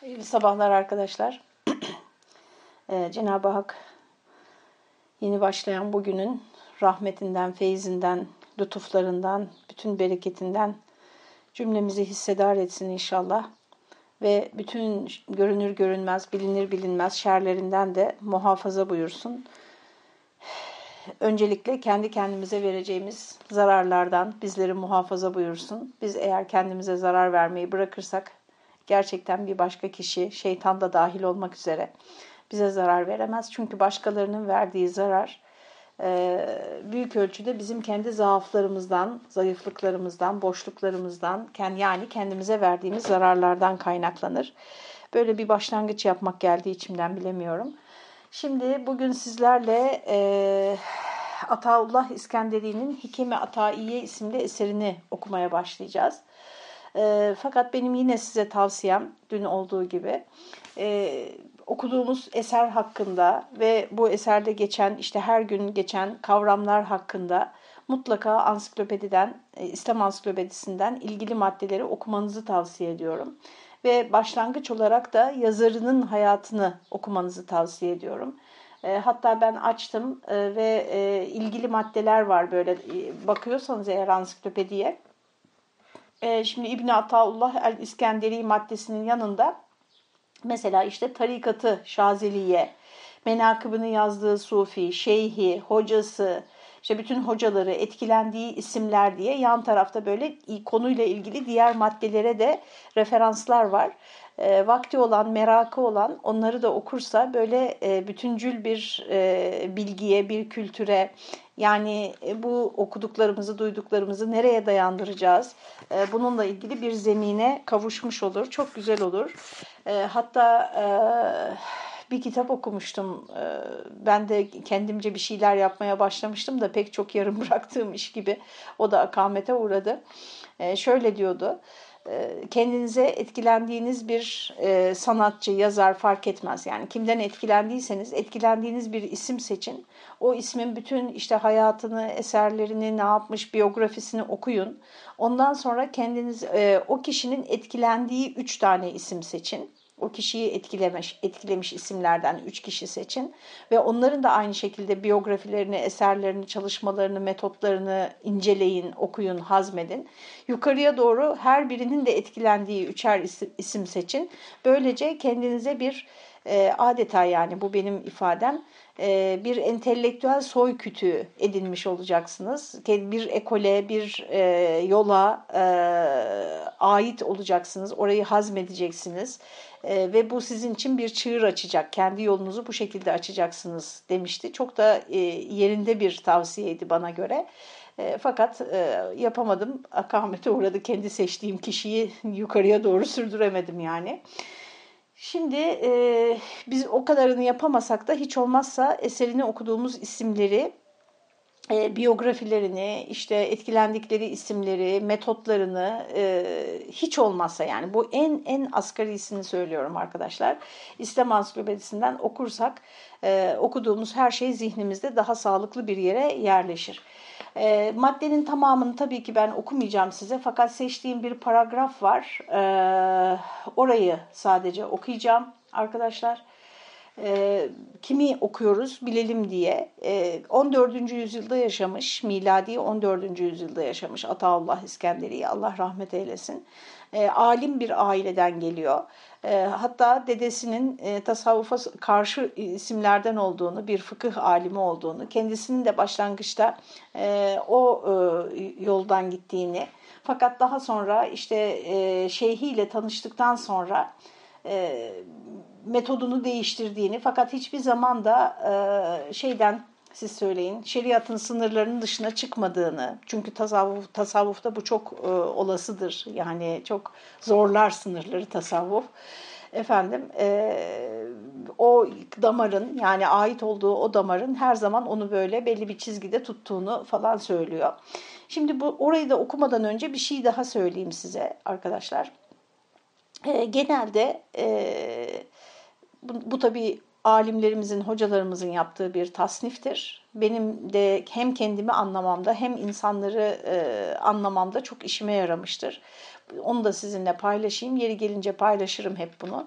Hayırlı sabahlar arkadaşlar. Ee, Cenab-ı Hak yeni başlayan bugünün rahmetinden, feyzinden, lütuflarından, bütün bereketinden cümlemizi hissedar etsin inşallah. Ve bütün görünür görünmez, bilinir bilinmez şerlerinden de muhafaza buyursun. Öncelikle kendi kendimize vereceğimiz zararlardan bizleri muhafaza buyursun. Biz eğer kendimize zarar vermeyi bırakırsak gerçekten bir başka kişi, şeytan da dahil olmak üzere bize zarar veremez. Çünkü başkalarının verdiği zarar e, büyük ölçüde bizim kendi zaaflarımızdan, zayıflıklarımızdan, boşluklarımızdan, yani kendimize verdiğimiz zararlardan kaynaklanır. Böyle bir başlangıç yapmak geldi içimden bilemiyorum. Şimdi bugün sizlerle e, Ataullah İskenderi'nin Hikime Ataiye isimli eserini okumaya başlayacağız. E, fakat benim yine size tavsiyem dün olduğu gibi e, okuduğumuz eser hakkında ve bu eserde geçen işte her gün geçen kavramlar hakkında mutlaka ansiklopediden, e, İslam ansiklopedisinden ilgili maddeleri okumanızı tavsiye ediyorum. Ve başlangıç olarak da yazarının hayatını okumanızı tavsiye ediyorum. E, hatta ben açtım e, ve e, ilgili maddeler var böyle bakıyorsanız eğer ansiklopediye e, şimdi İbni Ataullah el-İskenderi maddesinin yanında mesela işte tarikatı Şazeliye, menakıbını yazdığı Sufi, şeyhi, hocası, işte bütün hocaları etkilendiği isimler diye yan tarafta böyle konuyla ilgili diğer maddelere de referanslar var. E, vakti olan, merakı olan onları da okursa böyle e, bütüncül bir e, bilgiye, bir kültüre, yani e, bu okuduklarımızı, duyduklarımızı nereye dayandıracağız? E, bununla ilgili bir zemine kavuşmuş olur. Çok güzel olur. E, hatta bir kitap okumuştum. Ben de kendimce bir şeyler yapmaya başlamıştım da pek çok yarım bıraktığım iş gibi. O da akamete uğradı. Şöyle diyordu kendinize etkilendiğiniz bir sanatçı, yazar fark etmez. Yani kimden etkilendiyseniz etkilendiğiniz bir isim seçin. O ismin bütün işte hayatını, eserlerini, ne yapmış, biyografisini okuyun. Ondan sonra kendiniz o kişinin etkilendiği üç tane isim seçin o kişiyi etkilemiş, etkilemiş isimlerden üç kişi seçin ve onların da aynı şekilde biyografilerini, eserlerini, çalışmalarını, metotlarını inceleyin, okuyun, hazmedin. Yukarıya doğru her birinin de etkilendiği üçer isim seçin. Böylece kendinize bir e, adeta yani bu benim ifadem e, bir entelektüel soy kütüğü edinmiş olacaksınız. Bir ekole, bir e, yola e, ait olacaksınız. Orayı hazmedeceksiniz. E, ve bu sizin için bir çığır açacak. Kendi yolunuzu bu şekilde açacaksınız demişti. Çok da e, yerinde bir tavsiyeydi bana göre. E, fakat e, yapamadım. Akamete uğradı. Kendi seçtiğim kişiyi yukarıya doğru sürdüremedim yani. Şimdi e, biz o kadarını yapamasak da hiç olmazsa eserini okuduğumuz isimleri, e, biyografilerini, işte etkilendikleri isimleri, metotlarını e, hiç olmazsa yani bu en en asgarisini söylüyorum arkadaşlar. İslam Ansiklopedisinden okursak e, okuduğumuz her şey zihnimizde daha sağlıklı bir yere yerleşir. E, maddenin tamamını tabii ki ben okumayacağım size fakat seçtiğim bir paragraf var. E, orayı sadece okuyacağım arkadaşlar. E, kimi okuyoruz bilelim diye. E, 14. yüzyılda yaşamış, miladi 14. yüzyılda yaşamış Ataullah İskenderi, Allah rahmet eylesin. E, alim bir aileden geliyor. E, hatta dedesinin e, tasavvufa karşı isimlerden olduğunu, bir fıkıh alimi olduğunu, kendisinin de başlangıçta e, o e, yoldan gittiğini, fakat daha sonra işte e, şeyhiyle tanıştıktan sonra e, metodunu değiştirdiğini, fakat hiçbir zaman da e, şeyden siz söyleyin, şeriatın sınırlarının dışına çıkmadığını, çünkü tasavvuf, tasavvufta bu çok e, olasıdır. Yani çok zorlar sınırları tasavvuf. Efendim e, o damarın yani ait olduğu o damarın her zaman onu böyle belli bir çizgide tuttuğunu falan söylüyor. Şimdi bu orayı da okumadan önce bir şey daha söyleyeyim size arkadaşlar. E, genelde e, bu, bu tabii alimlerimizin, hocalarımızın yaptığı bir tasniftir. Benim de hem kendimi anlamamda hem insanları e, anlamamda çok işime yaramıştır. Onu da sizinle paylaşayım. Yeri gelince paylaşırım hep bunu.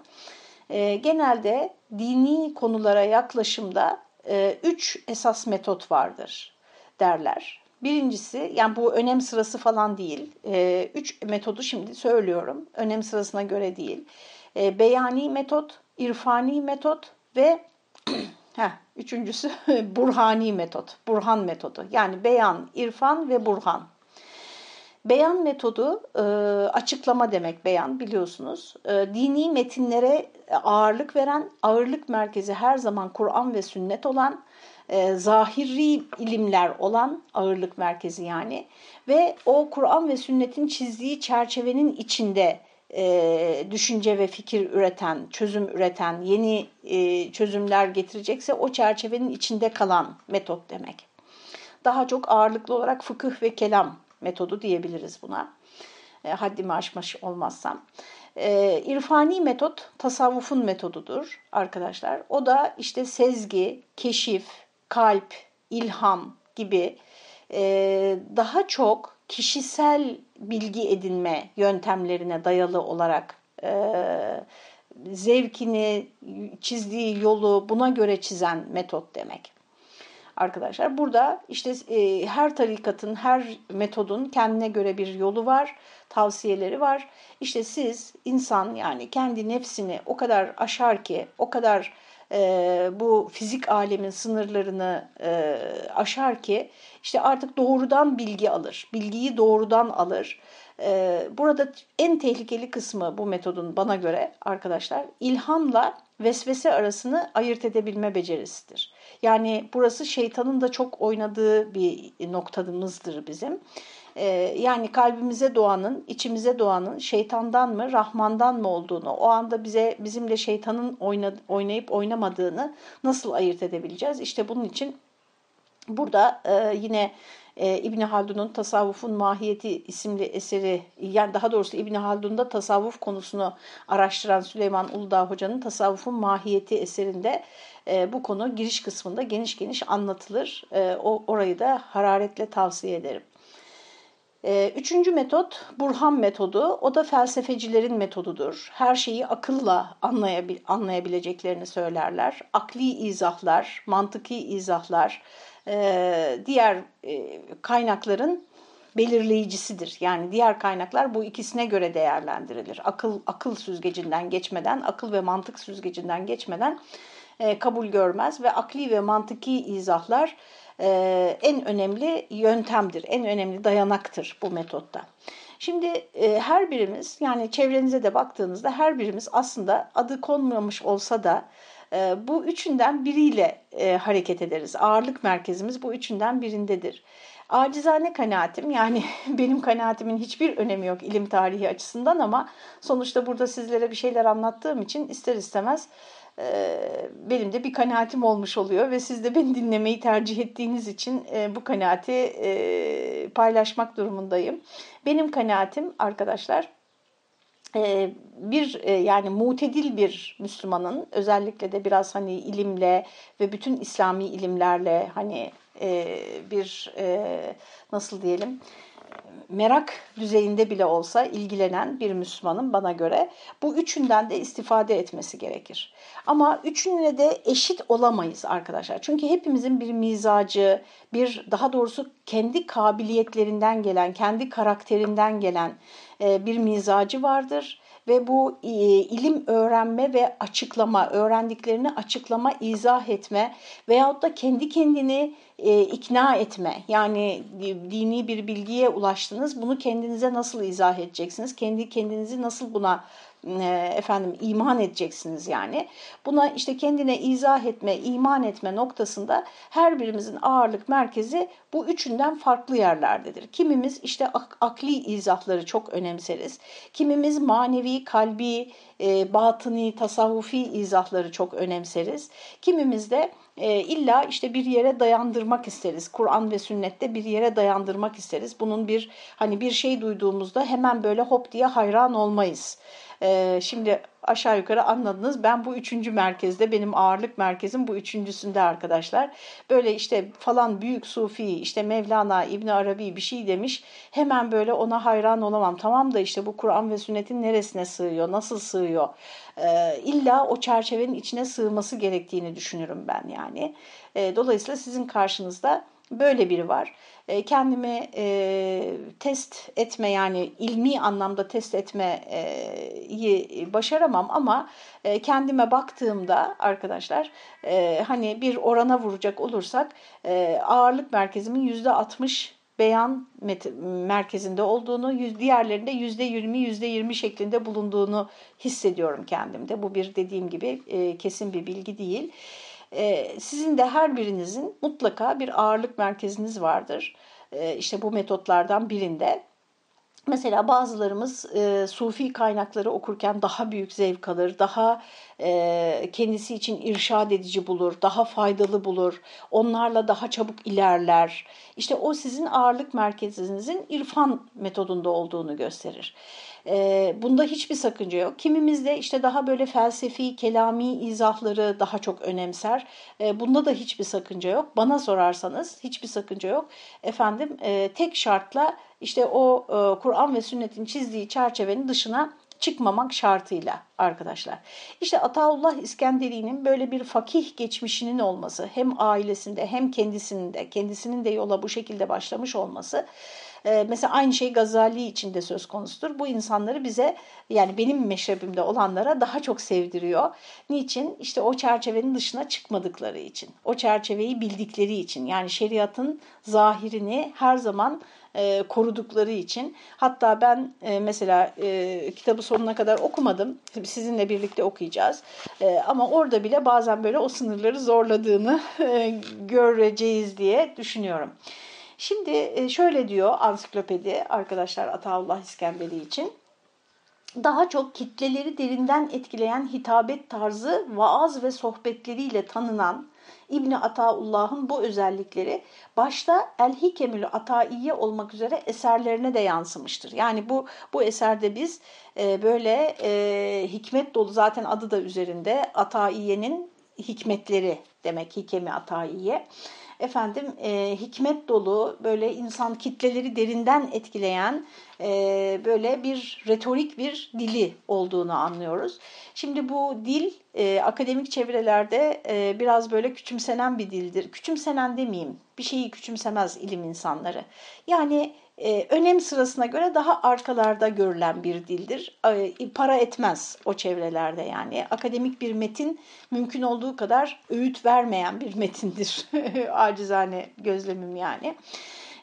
E, genelde dini konulara yaklaşımda e, üç esas metot vardır derler. Birincisi yani bu önem sırası falan değil. E, üç metodu şimdi söylüyorum. Önem sırasına göre değil. E, beyani metot, irfani metot ve heh, üçüncüsü burhani metot. Burhan metodu. Yani beyan, irfan ve burhan. Beyan metodu e, açıklama demek beyan biliyorsunuz. E, dini metinlere ağırlık veren, ağırlık merkezi her zaman Kur'an ve sünnet olan, e, zahiri ilimler olan ağırlık merkezi yani ve o Kur'an ve sünnetin çizdiği çerçevenin içinde e, düşünce ve fikir üreten, çözüm üreten, yeni e, çözümler getirecekse o çerçevenin içinde kalan metot demek. Daha çok ağırlıklı olarak fıkıh ve kelam metodu diyebiliriz buna. E, haddimi aşmış olmazsam. E, irfani metot tasavvufun metodudur arkadaşlar. O da işte sezgi, keşif, kalp, ilham gibi e, daha çok kişisel bilgi edinme yöntemlerine dayalı olarak e, zevkini, çizdiği yolu buna göre çizen metot demek. Arkadaşlar burada işte e, her tarikatın, her metodun kendine göre bir yolu var, tavsiyeleri var. İşte siz insan yani kendi nefsini o kadar aşar ki, o kadar bu fizik alemin sınırlarını aşar ki işte artık doğrudan bilgi alır, bilgiyi doğrudan alır. Burada en tehlikeli kısmı bu metodun bana göre arkadaşlar ilhamla vesvese arasını ayırt edebilme becerisidir. Yani burası şeytanın da çok oynadığı bir noktamızdır bizim. Ee, yani kalbimize doğanın, içimize doğanın şeytandan mı, Rahman'dan mı olduğunu, o anda bize bizimle şeytanın oynayıp oynamadığını nasıl ayırt edebileceğiz? İşte bunun için burada e, yine e, İbn Haldun'un Tasavvufun Mahiyeti isimli eseri, yani daha doğrusu İbn Haldun'da tasavvuf konusunu araştıran Süleyman Uludağ Hoca'nın Tasavvufun Mahiyeti eserinde e, bu konu giriş kısmında geniş geniş anlatılır. E, o orayı da hararetle tavsiye ederim. Ee, üçüncü metot Burhan metodu. O da felsefecilerin metodudur. Her şeyi akılla anlayabil anlayabileceklerini söylerler. Akli izahlar, mantıki izahlar, e, diğer e, kaynakların belirleyicisidir. Yani diğer kaynaklar bu ikisine göre değerlendirilir. Akıl akıl süzgecinden geçmeden, akıl ve mantık süzgecinden geçmeden e, kabul görmez ve akli ve mantıki izahlar e, en önemli yöntemdir, en önemli dayanaktır bu metotta. Şimdi e, her birimiz yani çevrenize de baktığınızda her birimiz aslında adı konmamış olsa da e, bu üçünden biriyle hareket ederiz. Ağırlık merkezimiz bu üçünden birindedir. Acizane kanaatim yani benim kanaatimin hiçbir önemi yok ilim tarihi açısından ama sonuçta burada sizlere bir şeyler anlattığım için ister istemez benim de bir kanaatim olmuş oluyor ve siz de beni dinlemeyi tercih ettiğiniz için e, bu kanaati e, paylaşmak durumundayım. Benim kanaatim arkadaşlar e, bir yani mutedil bir Müslümanın özellikle de biraz hani ilimle ve bütün İslami ilimlerle hani bir nasıl diyelim merak düzeyinde bile olsa ilgilenen bir Müslümanın bana göre bu üçünden de istifade etmesi gerekir. Ama üçünle de eşit olamayız arkadaşlar. Çünkü hepimizin bir mizacı, bir daha doğrusu kendi kabiliyetlerinden gelen, kendi karakterinden gelen e, bir mizacı vardır ve bu e, ilim öğrenme ve açıklama, öğrendiklerini açıklama, izah etme veyahut da kendi kendini e, ikna etme. Yani dini bir bilgiye ulaştınız, bunu kendinize nasıl izah edeceksiniz? Kendi kendinizi nasıl buna e, efendim iman edeceksiniz yani. Buna işte kendine izah etme, iman etme noktasında her birimizin ağırlık merkezi bu üçünden farklı yerlerdedir. Kimimiz işte ak akli izahları çok önemseriz. Kimimiz manevi, kalbi, e, batıni, tasavvufi izahları çok önemseriz. Kimimiz de e, illa işte bir yere dayandırmak isteriz. Kur'an ve sünnette bir yere dayandırmak isteriz. Bunun bir hani bir şey duyduğumuzda hemen böyle hop diye hayran olmayız. E, şimdi aşağı yukarı anladınız. Ben bu üçüncü merkezde, benim ağırlık merkezim bu üçüncüsünde arkadaşlar. Böyle işte falan büyük sufi, işte Mevlana, İbn Arabi bir şey demiş. Hemen böyle ona hayran olamam. Tamam da işte bu Kur'an ve sünnetin neresine sığıyor, nasıl sığıyor? Ee, illa o çerçevenin içine sığması gerektiğini düşünürüm ben yani. Ee, dolayısıyla sizin karşınızda böyle biri var. E, kendimi e, test etme yani ilmi anlamda test etmeyi başaramam ama e, kendime baktığımda arkadaşlar e, hani bir orana vuracak olursak e, ağırlık merkezimin yüzde 60 beyan merkezinde olduğunu, diğerlerinde yüzde yirmi, yüzde yirmi şeklinde bulunduğunu hissediyorum kendimde. Bu bir dediğim gibi e, kesin bir bilgi değil. E, sizin de her birinizin mutlaka bir ağırlık merkeziniz vardır. E, işte bu metotlardan birinde. Mesela bazılarımız e, sufi kaynakları okurken daha büyük zevk alır, daha e, kendisi için irşad edici bulur, daha faydalı bulur, onlarla daha çabuk ilerler. İşte o sizin ağırlık merkezinizin irfan metodunda olduğunu gösterir. E, bunda hiçbir sakınca yok. Kimimiz de işte daha böyle felsefi, kelami izahları daha çok önemser. E, bunda da hiçbir sakınca yok. Bana sorarsanız hiçbir sakınca yok. Efendim e, tek şartla işte o e, Kur'an ve sünnetin çizdiği çerçevenin dışına çıkmamak şartıyla arkadaşlar. İşte Ataullah İskenderi'nin böyle bir fakih geçmişinin olması hem ailesinde hem kendisinin de kendisinin de yola bu şekilde başlamış olması e, mesela aynı şey Gazali için de söz konusudur. Bu insanları bize yani benim meşrebimde olanlara daha çok sevdiriyor. Niçin? İşte o çerçevenin dışına çıkmadıkları için. O çerçeveyi bildikleri için. Yani şeriatın zahirini her zaman e, korudukları için. Hatta ben e, mesela e, kitabı sonuna kadar okumadım. Sizinle birlikte okuyacağız. E, ama orada bile bazen böyle o sınırları zorladığını e, göreceğiz diye düşünüyorum. Şimdi e, şöyle diyor ansiklopedi arkadaşlar Ataullah İskenderi için. Daha çok kitleleri derinden etkileyen hitabet tarzı vaaz ve sohbetleriyle tanınan İbni Ataullah'ın bu özellikleri başta El Hikemül Ataiye olmak üzere eserlerine de yansımıştır. Yani bu bu eserde biz e, böyle e, hikmet dolu zaten adı da üzerinde Ataiye'nin hikmetleri demek Hikemi Ataiye efendim e, hikmet dolu böyle insan kitleleri derinden etkileyen e, böyle bir retorik bir dili olduğunu anlıyoruz. Şimdi bu dil e, akademik çevrelerde e, biraz böyle küçümsenen bir dildir. Küçümsenen demeyeyim bir şeyi küçümsemez ilim insanları. Yani önem sırasına göre daha arkalarda görülen bir dildir. Para etmez o çevrelerde yani. Akademik bir metin mümkün olduğu kadar öğüt vermeyen bir metindir. Acizane gözlemim yani.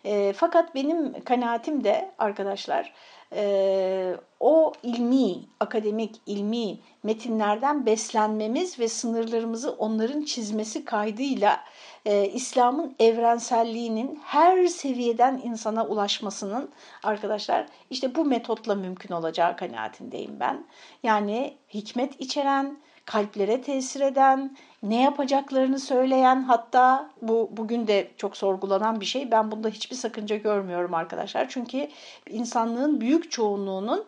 E, fakat benim kanaatim de arkadaşlar e, o ilmi, akademik, ilmi metinlerden beslenmemiz ve sınırlarımızı onların çizmesi kaydıyla e, İslam'ın evrenselliğinin her seviyeden insana ulaşmasının arkadaşlar işte bu metotla mümkün olacağı kanaatindeyim ben. Yani hikmet içeren, kalplere tesir eden, ne yapacaklarını söyleyen hatta bu bugün de çok sorgulanan bir şey. Ben bunda hiçbir sakınca görmüyorum arkadaşlar. Çünkü insanlığın büyük çoğunluğunun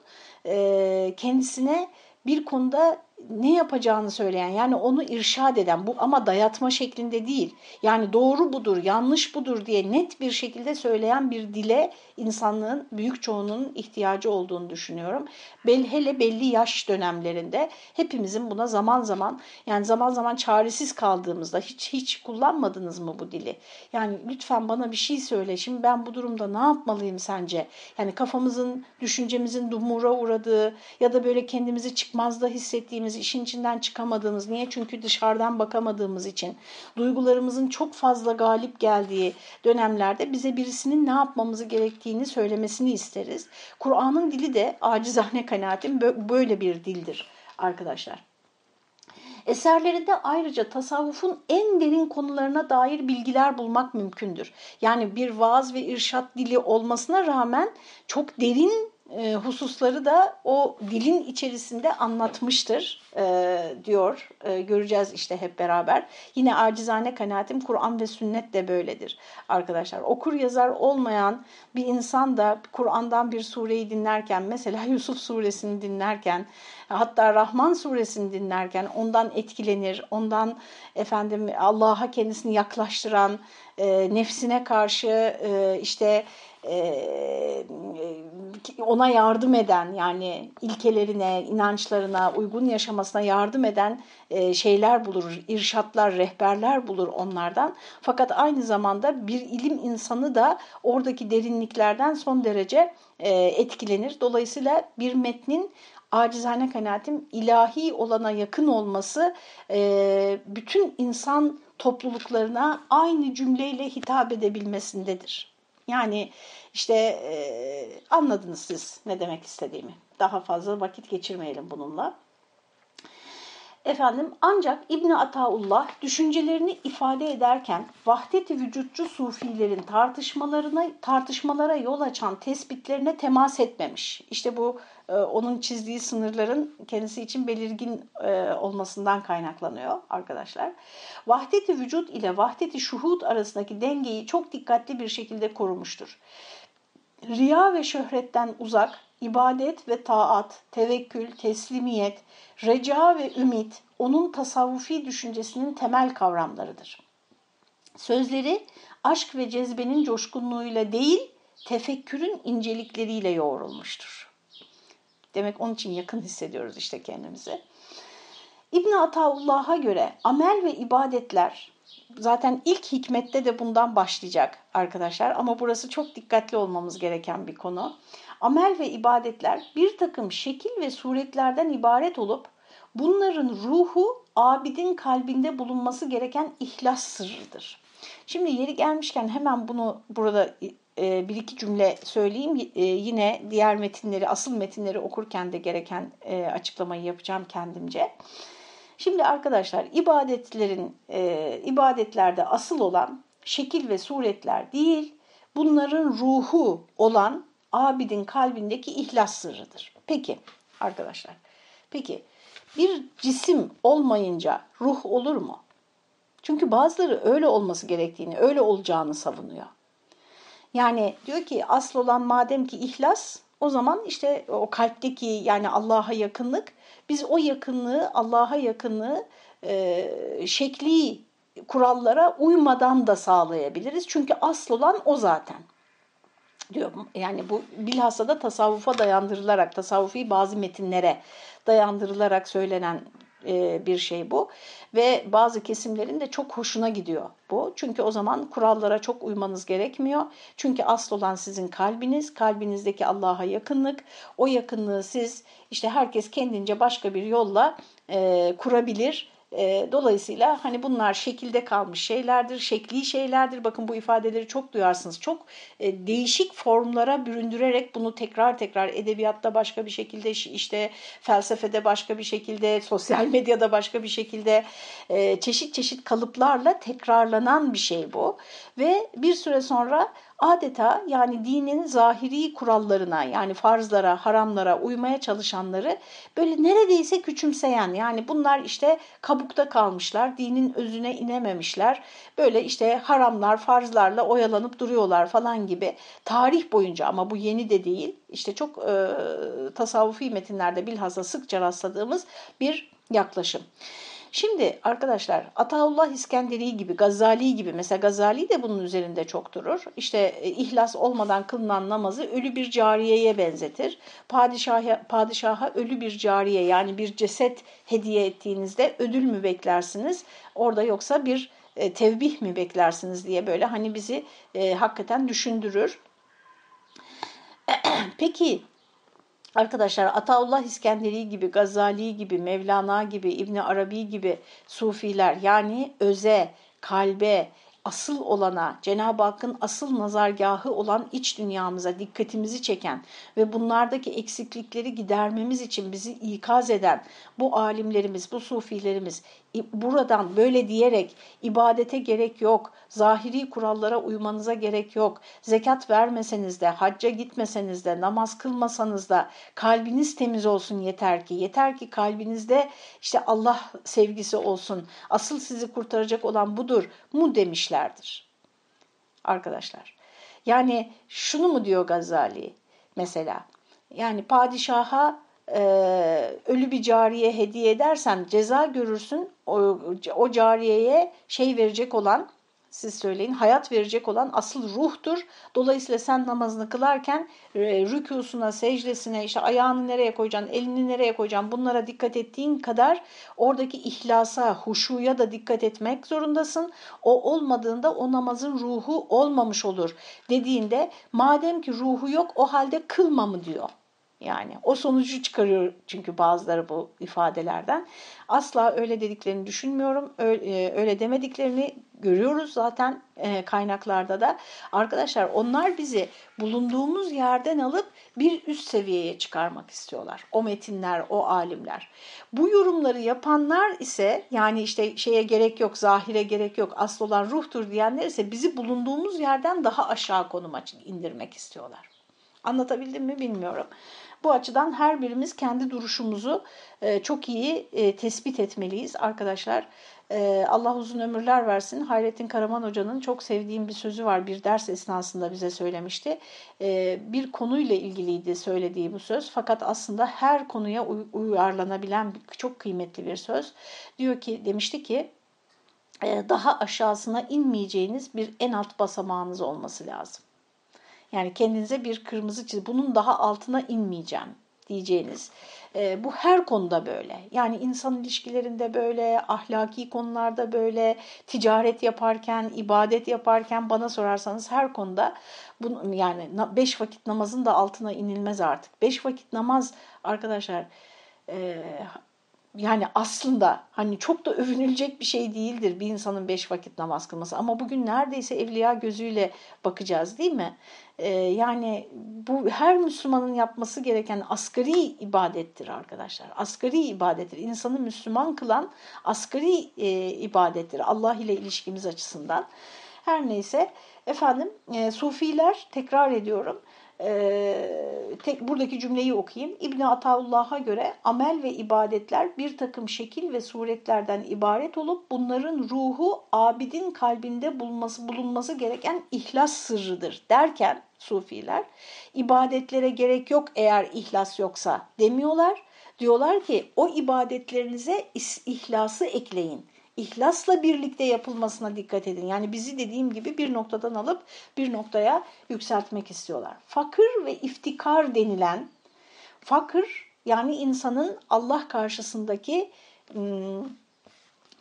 e, kendisine bir konuda ne yapacağını söyleyen yani onu irşad eden bu ama dayatma şeklinde değil. Yani doğru budur, yanlış budur diye net bir şekilde söyleyen bir dile insanlığın büyük çoğunun ihtiyacı olduğunu düşünüyorum. Bel, hele belli yaş dönemlerinde hepimizin buna zaman zaman yani zaman zaman çaresiz kaldığımızda hiç hiç kullanmadınız mı bu dili? Yani lütfen bana bir şey söyle. Şimdi ben bu durumda ne yapmalıyım sence? Yani kafamızın, düşüncemizin dumura uğradığı ya da böyle kendimizi çıkmazda hissettiğimiz, işin içinden çıkamadığımız, niye? Çünkü dışarıdan bakamadığımız için, duygularımızın çok fazla galip geldiği dönemlerde bize birisinin ne yapmamızı gerektiği gerektiğini söylemesini isteriz. Kur'an'ın dili de acizane kanaatim böyle bir dildir arkadaşlar. Eserlerinde ayrıca tasavvufun en derin konularına dair bilgiler bulmak mümkündür. Yani bir vaaz ve irşat dili olmasına rağmen çok derin e, hususları da o dilin içerisinde anlatmıştır e, diyor. E, göreceğiz işte hep beraber. Yine acizane kanaatim Kur'an ve sünnet de böyledir arkadaşlar. Okur yazar olmayan bir insan da Kur'an'dan bir sureyi dinlerken mesela Yusuf suresini dinlerken Hatta Rahman suresini dinlerken ondan etkilenir, ondan efendim Allah'a kendisini yaklaştıran, nefsine karşı e, işte ona yardım eden yani ilkelerine, inançlarına uygun yaşamasına yardım eden şeyler bulur, irşatlar, rehberler bulur onlardan. Fakat aynı zamanda bir ilim insanı da oradaki derinliklerden son derece etkilenir. Dolayısıyla bir metnin acizane kanaatim ilahi olana yakın olması bütün insan topluluklarına aynı cümleyle hitap edebilmesindedir. Yani işte e, anladınız siz ne demek istediğimi. Daha fazla vakit geçirmeyelim bununla. Efendim ancak İbn Ataullah düşüncelerini ifade ederken vahdeti vücutçu sufilerin tartışmalarına tartışmalara yol açan tespitlerine temas etmemiş. İşte bu onun çizdiği sınırların kendisi için belirgin e, olmasından kaynaklanıyor arkadaşlar. Vahdeti vücut ile vahdeti şuhud arasındaki dengeyi çok dikkatli bir şekilde korumuştur. Riya ve şöhretten uzak, ibadet ve taat, tevekkül, teslimiyet, reca ve ümit onun tasavvufi düşüncesinin temel kavramlarıdır. Sözleri aşk ve cezbenin coşkunluğuyla değil, tefekkürün incelikleriyle yoğrulmuştur. Demek onun için yakın hissediyoruz işte kendimizi. İbn Ataullah'a göre amel ve ibadetler zaten ilk hikmette de bundan başlayacak arkadaşlar ama burası çok dikkatli olmamız gereken bir konu. Amel ve ibadetler bir takım şekil ve suretlerden ibaret olup bunların ruhu abidin kalbinde bulunması gereken ihlas sırrıdır. Şimdi yeri gelmişken hemen bunu burada e, bir iki cümle söyleyeyim. E, yine diğer metinleri, asıl metinleri okurken de gereken e, açıklamayı yapacağım kendimce. Şimdi arkadaşlar ibadetlerin ibadetlerde asıl olan şekil ve suretler değil, bunların ruhu olan abidin kalbindeki ihlas sırrıdır. Peki arkadaşlar, peki bir cisim olmayınca ruh olur mu? Çünkü bazıları öyle olması gerektiğini, öyle olacağını savunuyor. Yani diyor ki asıl olan madem ki ihlas o zaman işte o kalpteki yani Allah'a yakınlık biz o yakınlığı Allah'a yakınlığı e, şekli kurallara uymadan da sağlayabiliriz. Çünkü asıl olan o zaten diyor. Yani bu bilhassa da tasavvufa dayandırılarak, tasavvufi bazı metinlere dayandırılarak söylenen e, bir şey bu. Ve bazı kesimlerin de çok hoşuna gidiyor bu. Çünkü o zaman kurallara çok uymanız gerekmiyor. Çünkü asıl olan sizin kalbiniz, kalbinizdeki Allah'a yakınlık. O yakınlığı siz işte herkes kendince başka bir yolla e, kurabilir e, dolayısıyla hani bunlar şekilde kalmış şeylerdir, şekli şeylerdir. Bakın bu ifadeleri çok duyarsınız. Çok e, değişik formlara büründürerek bunu tekrar tekrar edebiyatta başka bir şekilde, işte felsefede başka bir şekilde, sosyal medyada başka bir şekilde e, çeşit çeşit kalıplarla tekrarlanan bir şey bu. Ve bir süre sonra adeta yani dinin zahiri kurallarına yani farzlara, haramlara uymaya çalışanları böyle neredeyse küçümseyen yani bunlar işte kabukta kalmışlar, dinin özüne inememişler. Böyle işte haramlar, farzlarla oyalanıp duruyorlar falan gibi tarih boyunca ama bu yeni de değil. işte çok e, tasavvufi metinlerde bilhassa sıkça rastladığımız bir yaklaşım. Şimdi arkadaşlar Ataullah İskenderi gibi, Gazali gibi mesela Gazali de bunun üzerinde çok durur. İşte e, ihlas olmadan kılınan namazı ölü bir cariyeye benzetir. Padişaha, padişaha ölü bir cariye yani bir ceset hediye ettiğinizde ödül mü beklersiniz? Orada yoksa bir e, tevbih mi beklersiniz diye böyle hani bizi e, hakikaten düşündürür. Peki Arkadaşlar Ataullah İskenderi gibi, Gazali gibi, Mevlana gibi, İbni Arabi gibi sufiler yani öze, kalbe, asıl olana, Cenab-ı Hakk'ın asıl nazargahı olan iç dünyamıza dikkatimizi çeken ve bunlardaki eksiklikleri gidermemiz için bizi ikaz eden bu alimlerimiz, bu sufilerimiz buradan böyle diyerek ibadete gerek yok, zahiri kurallara uymanıza gerek yok, zekat vermeseniz de, hacca gitmeseniz de, namaz kılmasanız da kalbiniz temiz olsun yeter ki. Yeter ki kalbinizde işte Allah sevgisi olsun, asıl sizi kurtaracak olan budur mu demişlerdir arkadaşlar. Yani şunu mu diyor Gazali mesela, yani padişaha e, ölü bir cariye hediye edersen ceza görürsün. O, o cariyeye şey verecek olan siz söyleyin hayat verecek olan asıl ruhtur. Dolayısıyla sen namazını kılarken rükusuna, secdesine, işte ayağını nereye koyacaksın, elini nereye koyacaksın bunlara dikkat ettiğin kadar oradaki ihlasa, huşuya da dikkat etmek zorundasın. O olmadığında o namazın ruhu olmamış olur dediğinde madem ki ruhu yok o halde kılma mı diyor. Yani o sonucu çıkarıyor çünkü bazıları bu ifadelerden. Asla öyle dediklerini düşünmüyorum. Öyle, öyle demediklerini görüyoruz zaten e, kaynaklarda da. Arkadaşlar onlar bizi bulunduğumuz yerden alıp bir üst seviyeye çıkarmak istiyorlar. O metinler, o alimler. Bu yorumları yapanlar ise yani işte şeye gerek yok, zahire gerek yok, asıl olan ruhtur diyenler ise bizi bulunduğumuz yerden daha aşağı konuma indirmek istiyorlar. Anlatabildim mi bilmiyorum. Bu açıdan her birimiz kendi duruşumuzu e, çok iyi e, tespit etmeliyiz arkadaşlar. E, Allah uzun ömürler versin. Hayrettin Karaman Hoca'nın çok sevdiğim bir sözü var. Bir ders esnasında bize söylemişti. Bir konuyla ilgiliydi söylediği bu söz. Fakat aslında her konuya uyarlanabilen çok kıymetli bir söz. Diyor ki demişti ki daha aşağısına inmeyeceğiniz bir en alt basamağınız olması lazım. Yani kendinize bir kırmızı çizgi, bunun daha altına inmeyeceğim diyeceğiniz. E, bu her konuda böyle. Yani insan ilişkilerinde böyle, ahlaki konularda böyle, ticaret yaparken, ibadet yaparken bana sorarsanız her konuda bu, yani beş vakit namazın da altına inilmez artık. Beş vakit namaz arkadaşlar e, yani aslında hani çok da övünülecek bir şey değildir bir insanın beş vakit namaz kılması. Ama bugün neredeyse evliya gözüyle bakacağız değil mi? Ee, yani bu her Müslümanın yapması gereken asgari ibadettir arkadaşlar. Asgari ibadettir. İnsanı Müslüman kılan asgari e, ibadettir Allah ile ilişkimiz açısından. Her neyse efendim e, Sufiler tekrar ediyorum e, tek, buradaki cümleyi okuyayım. İbni Ataullah'a göre amel ve ibadetler bir takım şekil ve suretlerden ibaret olup bunların ruhu abidin kalbinde bulunması, bulunması gereken ihlas sırrıdır derken sufiler ibadetlere gerek yok eğer ihlas yoksa demiyorlar. Diyorlar ki o ibadetlerinize ihlası ekleyin ihlasla birlikte yapılmasına dikkat edin. Yani bizi dediğim gibi bir noktadan alıp bir noktaya yükseltmek istiyorlar. Fakir ve iftikar denilen fakir yani insanın Allah karşısındaki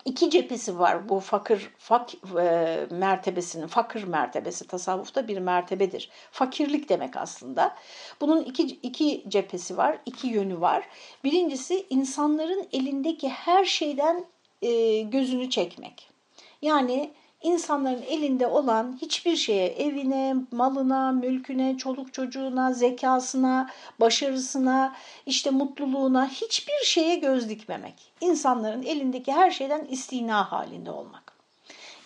iki cephesi var bu fakir fak, e, mertebesinin fakir mertebesi tasavvufta bir mertebedir. Fakirlik demek aslında. Bunun iki, iki cephesi var, iki yönü var. Birincisi insanların elindeki her şeyden e, gözünü çekmek. Yani insanların elinde olan hiçbir şeye, evine, malına, mülküne, çoluk çocuğuna, zekasına, başarısına, işte mutluluğuna hiçbir şeye göz dikmemek. İnsanların elindeki her şeyden istina halinde olmak.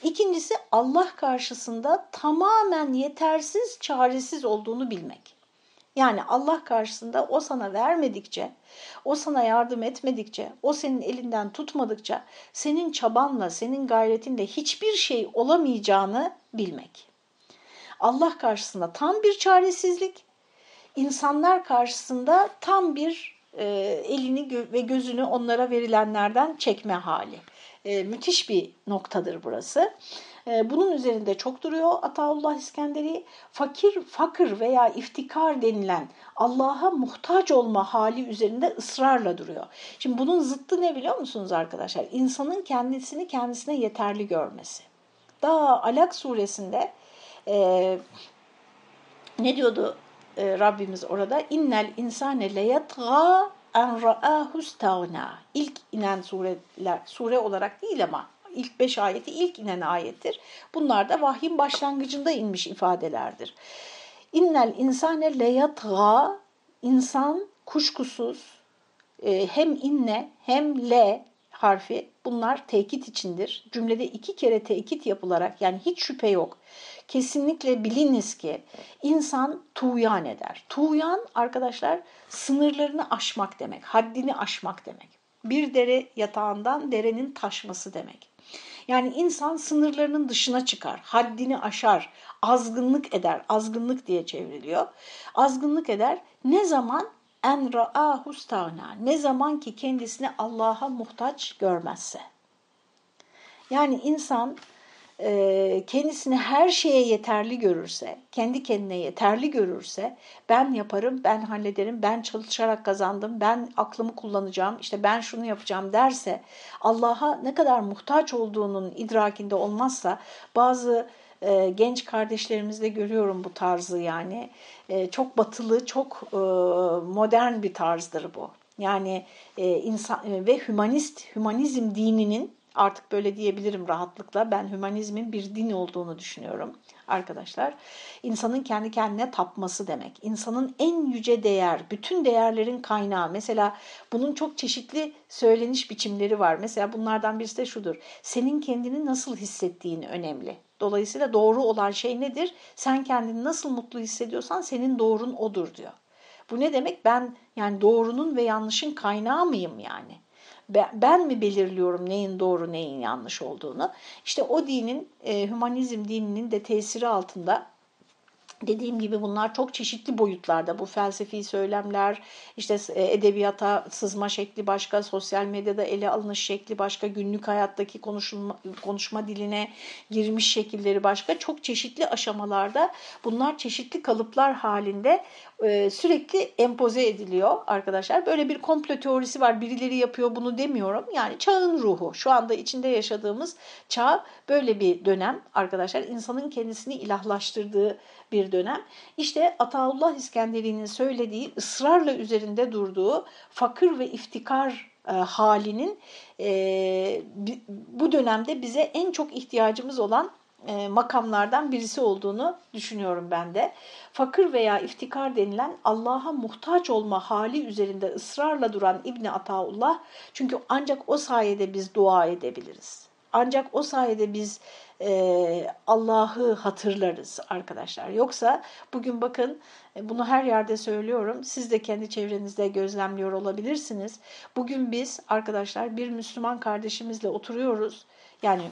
İkincisi Allah karşısında tamamen yetersiz, çaresiz olduğunu bilmek. Yani Allah karşısında o sana vermedikçe, o sana yardım etmedikçe, o senin elinden tutmadıkça senin çabanla, senin gayretinle hiçbir şey olamayacağını bilmek. Allah karşısında tam bir çaresizlik, insanlar karşısında tam bir e, elini ve gözünü onlara verilenlerden çekme hali. E, müthiş bir noktadır burası. Ee, bunun üzerinde çok duruyor Ataullah İskenderi. Fakir, fakir veya iftikar denilen Allah'a muhtaç olma hali üzerinde ısrarla duruyor. Şimdi bunun zıttı ne biliyor musunuz arkadaşlar? İnsanın kendisini kendisine yeterli görmesi. Daha Alak suresinde e, ne diyordu e, Rabbimiz orada? İnnel insane leyatgâ en ra'ahu. İlk inen sureler, sure olarak değil ama ilk beş ayeti ilk inen ayettir. Bunlar da vahyin başlangıcında inmiş ifadelerdir. İnnel insane leyatga insan kuşkusuz e, hem inne hem le harfi bunlar tekit içindir. Cümlede iki kere tekit yapılarak yani hiç şüphe yok. Kesinlikle biliniz ki insan tuğyan eder. Tuğyan arkadaşlar sınırlarını aşmak demek, haddini aşmak demek. Bir dere yatağından derenin taşması demek. Yani insan sınırlarının dışına çıkar, haddini aşar, azgınlık eder, azgınlık diye çevriliyor. Azgınlık eder ne zaman en ra'ahu stagna. Ne zaman ki kendisini Allah'a muhtaç görmezse. Yani insan e, kendisini her şeye yeterli görürse, kendi kendine yeterli görürse, ben yaparım, ben hallederim, ben çalışarak kazandım, ben aklımı kullanacağım, işte ben şunu yapacağım derse, Allah'a ne kadar muhtaç olduğunun idrakinde olmazsa, bazı e, genç kardeşlerimizde görüyorum bu tarzı yani, e, çok batılı, çok e, modern bir tarzdır bu. Yani e, insan e, ve hümanist, hümanizm dininin artık böyle diyebilirim rahatlıkla. Ben hümanizmin bir din olduğunu düşünüyorum arkadaşlar. İnsanın kendi kendine tapması demek. İnsanın en yüce değer, bütün değerlerin kaynağı. Mesela bunun çok çeşitli söyleniş biçimleri var. Mesela bunlardan birisi de şudur. Senin kendini nasıl hissettiğin önemli. Dolayısıyla doğru olan şey nedir? Sen kendini nasıl mutlu hissediyorsan senin doğrun odur diyor. Bu ne demek? Ben yani doğrunun ve yanlışın kaynağı mıyım yani? Ben mi belirliyorum neyin doğru neyin yanlış olduğunu? İşte o dinin, e, hümanizm dininin de tesiri altında Dediğim gibi bunlar çok çeşitli boyutlarda. Bu felsefi söylemler, işte e, edebiyata sızma şekli başka, sosyal medyada ele alınış şekli başka, günlük hayattaki konuşulma, konuşma diline girmiş şekilleri başka. Çok çeşitli aşamalarda bunlar çeşitli kalıplar halinde e, sürekli empoze ediliyor arkadaşlar. Böyle bir komplo teorisi var. Birileri yapıyor bunu demiyorum. Yani çağın ruhu. Şu anda içinde yaşadığımız çağ böyle bir dönem arkadaşlar. İnsanın kendisini ilahlaştırdığı bir dönem. İşte Ataullah İskenderi'nin söylediği, ısrarla üzerinde durduğu fakir ve iftikar e, halinin e, bu dönemde bize en çok ihtiyacımız olan e, makamlardan birisi olduğunu düşünüyorum ben de. Fakir veya iftikar denilen Allah'a muhtaç olma hali üzerinde ısrarla duran İbni Ataullah çünkü ancak o sayede biz dua edebiliriz. Ancak o sayede biz e, Allah'ı hatırlarız arkadaşlar. Yoksa bugün bakın e, bunu her yerde söylüyorum. Siz de kendi çevrenizde gözlemliyor olabilirsiniz. Bugün biz arkadaşlar bir Müslüman kardeşimizle oturuyoruz. Yani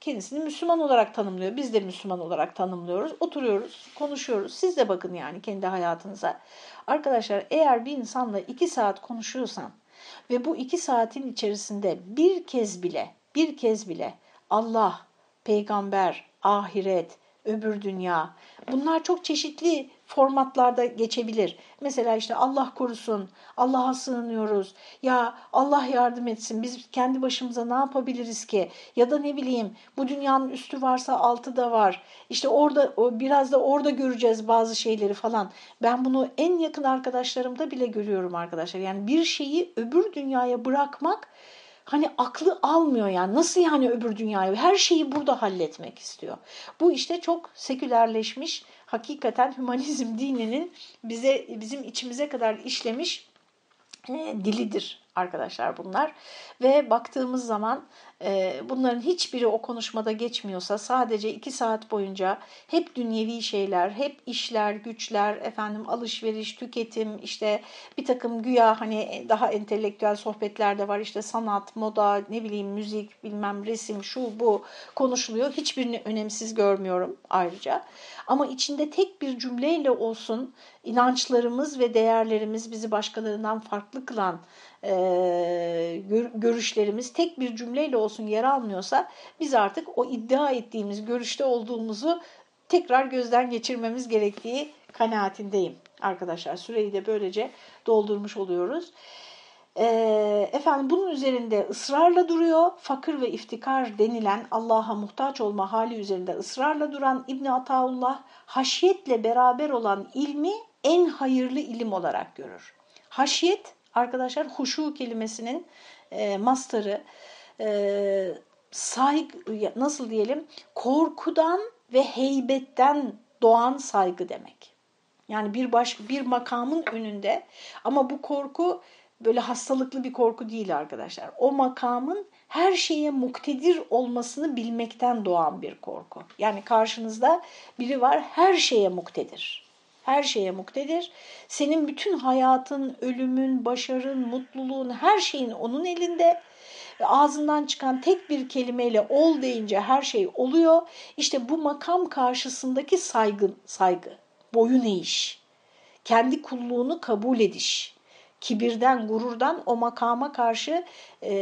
kendisini Müslüman olarak tanımlıyor. Biz de Müslüman olarak tanımlıyoruz. Oturuyoruz, konuşuyoruz. Siz de bakın yani kendi hayatınıza. Arkadaşlar eğer bir insanla iki saat konuşuyorsan ve bu iki saatin içerisinde bir kez bile, bir kez bile Allah, peygamber, ahiret, öbür dünya bunlar çok çeşitli formatlarda geçebilir. Mesela işte Allah korusun, Allah'a sığınıyoruz, ya Allah yardım etsin, biz kendi başımıza ne yapabiliriz ki? Ya da ne bileyim bu dünyanın üstü varsa altı da var. İşte orada biraz da orada göreceğiz bazı şeyleri falan. Ben bunu en yakın arkadaşlarımda bile görüyorum arkadaşlar. Yani bir şeyi öbür dünyaya bırakmak hani aklı almıyor yani nasıl yani öbür dünyayı her şeyi burada halletmek istiyor. Bu işte çok sekülerleşmiş hakikaten hümanizm dininin bize bizim içimize kadar işlemiş e, dilidir arkadaşlar bunlar. Ve baktığımız zaman bunların hiçbiri o konuşmada geçmiyorsa sadece iki saat boyunca hep dünyevi şeyler, hep işler, güçler, efendim alışveriş, tüketim, işte bir takım güya hani daha entelektüel sohbetler de var. işte sanat, moda, ne bileyim müzik, bilmem resim, şu bu konuşuluyor. Hiçbirini önemsiz görmüyorum ayrıca. Ama içinde tek bir cümleyle olsun inançlarımız ve değerlerimiz bizi başkalarından farklı kılan e, görüşlerimiz tek bir cümleyle olsun yer almıyorsa biz artık o iddia ettiğimiz görüşte olduğumuzu tekrar gözden geçirmemiz gerektiği kanaatindeyim arkadaşlar. Süreyi de böylece doldurmuş oluyoruz. E, efendim bunun üzerinde ısrarla duruyor. Fakir ve iftikar denilen Allah'a muhtaç olma hali üzerinde ısrarla duran İbn Ataullah haşiyetle beraber olan ilmi en hayırlı ilim olarak görür. Haşiyet arkadaşlar huşu kelimesinin e, mastarı e, saygı nasıl diyelim korkudan ve heybetten doğan saygı demek. Yani bir baş bir makamın önünde ama bu korku böyle hastalıklı bir korku değil arkadaşlar. O makamın her şeye muktedir olmasını bilmekten doğan bir korku. Yani karşınızda biri var her şeye muktedir her şeye muktedir. Senin bütün hayatın, ölümün, başarın, mutluluğun, her şeyin onun elinde. Ağzından çıkan tek bir kelimeyle ol deyince her şey oluyor. İşte bu makam karşısındaki saygı, saygı boyun eğiş. kendi kulluğunu kabul ediş, kibirden, gururdan, o makama karşı e,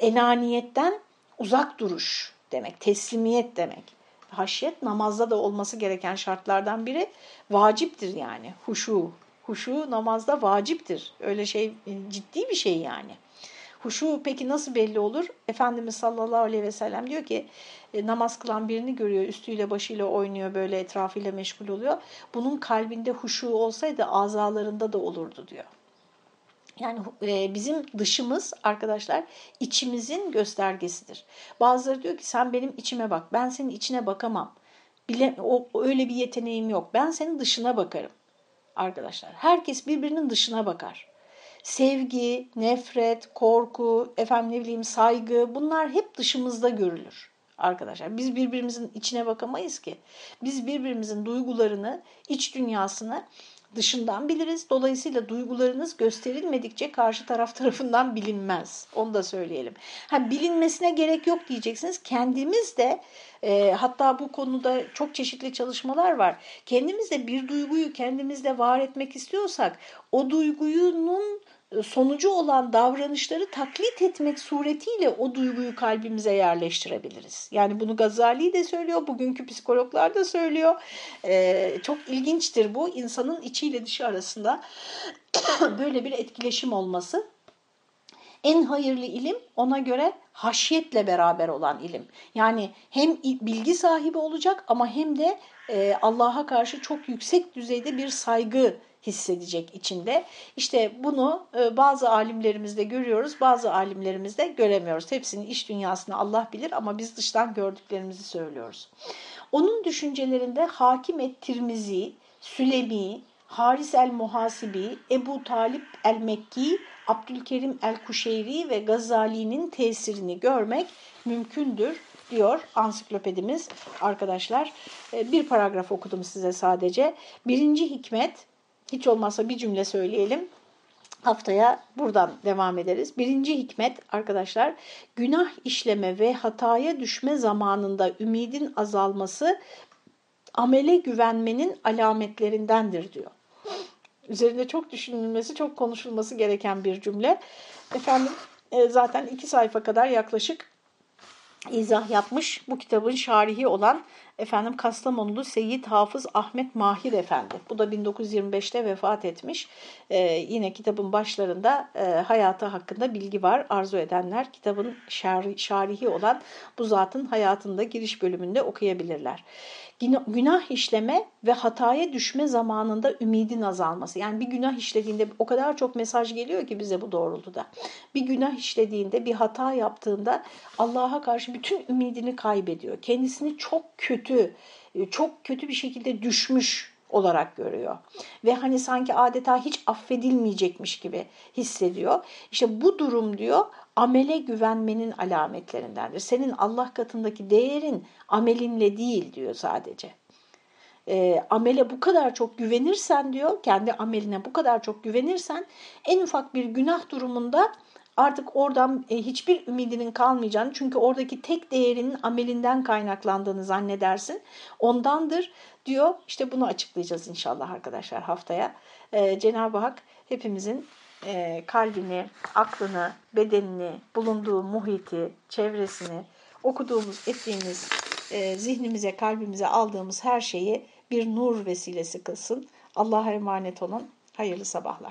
enaniyetten uzak duruş demek, teslimiyet demek. Haşyet namazda da olması gereken şartlardan biri vaciptir yani huşu. Huşu namazda vaciptir. Öyle şey ciddi bir şey yani. Huşu peki nasıl belli olur? Efendimiz sallallahu aleyhi ve sellem diyor ki e, namaz kılan birini görüyor üstüyle başıyla oynuyor böyle etrafıyla meşgul oluyor. Bunun kalbinde huşu olsaydı azalarında da olurdu diyor. Yani e, bizim dışımız arkadaşlar içimizin göstergesidir. Bazıları diyor ki sen benim içime bak ben senin içine bakamam. Bile, o, öyle bir yeteneğim yok. Ben senin dışına bakarım arkadaşlar. Herkes birbirinin dışına bakar. Sevgi, nefret, korku, efendim ne bileyim saygı bunlar hep dışımızda görülür arkadaşlar. Biz birbirimizin içine bakamayız ki. Biz birbirimizin duygularını, iç dünyasını dışından biliriz. Dolayısıyla duygularınız gösterilmedikçe karşı taraf tarafından bilinmez. Onu da söyleyelim. Ha, bilinmesine gerek yok diyeceksiniz. Kendimiz de e, hatta bu konuda çok çeşitli çalışmalar var. Kendimiz de bir duyguyu kendimizde var etmek istiyorsak o duyguyunun sonucu olan davranışları taklit etmek suretiyle o duyguyu kalbimize yerleştirebiliriz. Yani bunu Gazali de söylüyor, bugünkü psikologlar da söylüyor. Ee, çok ilginçtir bu insanın içiyle dışı arasında böyle bir etkileşim olması. En hayırlı ilim ona göre haşyetle beraber olan ilim. Yani hem bilgi sahibi olacak ama hem de e, Allah'a karşı çok yüksek düzeyde bir saygı hissedecek içinde. İşte bunu e, bazı alimlerimizde görüyoruz, bazı alimlerimizde göremiyoruz. Hepsinin iş dünyasını Allah bilir ama biz dıştan gördüklerimizi söylüyoruz. Onun düşüncelerinde Hakim et-Tirmizi, Sülemi, Haris el-Muhasibi, Ebu Talip el-Mekki, Abdülkerim el-Kuşeyri ve Gazali'nin tesirini görmek mümkündür diyor ansiklopedimiz arkadaşlar. E, bir paragraf okudum size sadece. Birinci hikmet olmazsa bir cümle söyleyelim. Haftaya buradan devam ederiz. Birinci hikmet arkadaşlar günah işleme ve hataya düşme zamanında ümidin azalması amele güvenmenin alametlerindendir diyor. Üzerinde çok düşünülmesi, çok konuşulması gereken bir cümle. Efendim e, zaten iki sayfa kadar yaklaşık izah yapmış bu kitabın şarihi olan efendim Kastamonulu Seyyid Hafız Ahmet Mahir Efendi. Bu da 1925'te vefat etmiş. Ee, yine kitabın başlarında e, hayatı hakkında bilgi var. Arzu edenler kitabın şarihi olan bu zatın hayatında giriş bölümünde okuyabilirler günah işleme ve hataya düşme zamanında ümidin azalması. Yani bir günah işlediğinde o kadar çok mesaj geliyor ki bize bu doğrultuda. Bir günah işlediğinde, bir hata yaptığında Allah'a karşı bütün ümidini kaybediyor. Kendisini çok kötü, çok kötü bir şekilde düşmüş olarak görüyor. Ve hani sanki adeta hiç affedilmeyecekmiş gibi hissediyor. İşte bu durum diyor amele güvenmenin alametlerindendir. Senin Allah katındaki değerin amelinle değil diyor sadece. E, amele bu kadar çok güvenirsen diyor, kendi ameline bu kadar çok güvenirsen en ufak bir günah durumunda artık oradan e, hiçbir ümidinin kalmayacağını çünkü oradaki tek değerinin amelinden kaynaklandığını zannedersin. Ondandır diyor. İşte bunu açıklayacağız inşallah arkadaşlar haftaya. E, Cenab-ı Hak hepimizin e, kalbini, aklını, bedenini, bulunduğu muhiti, çevresini, okuduğumuz, ettiğimiz, e, zihnimize, kalbimize aldığımız her şeyi bir nur vesilesi kılsın. Allah'a emanet olun. Hayırlı sabahlar.